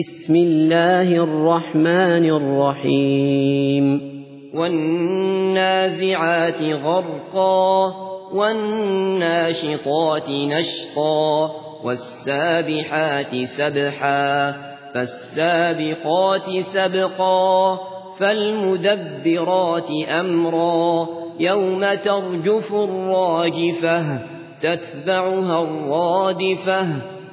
بسم الله الرحمن الرحيم. والنازعات غرقا والناشطات نشطا والسابحات سبحا فالسابقات سبقا فالمدبرات أمرا. يوم ترجف الراجفة تتبعها الرادفة.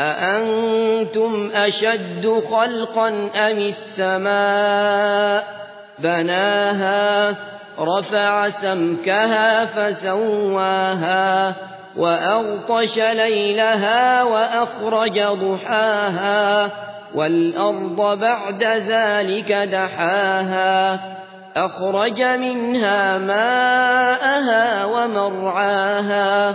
أأنتم أشد خلقا أم السماء؟ بناها رفع سمكها فسواها وأغطش ليلها وأخرج ضحاها والأرض بعد ذلك دحاها أخرج منها ماءها ومرعاها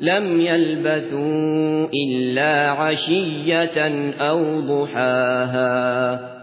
لم يلبثوا إلا عشية أو ضحاها.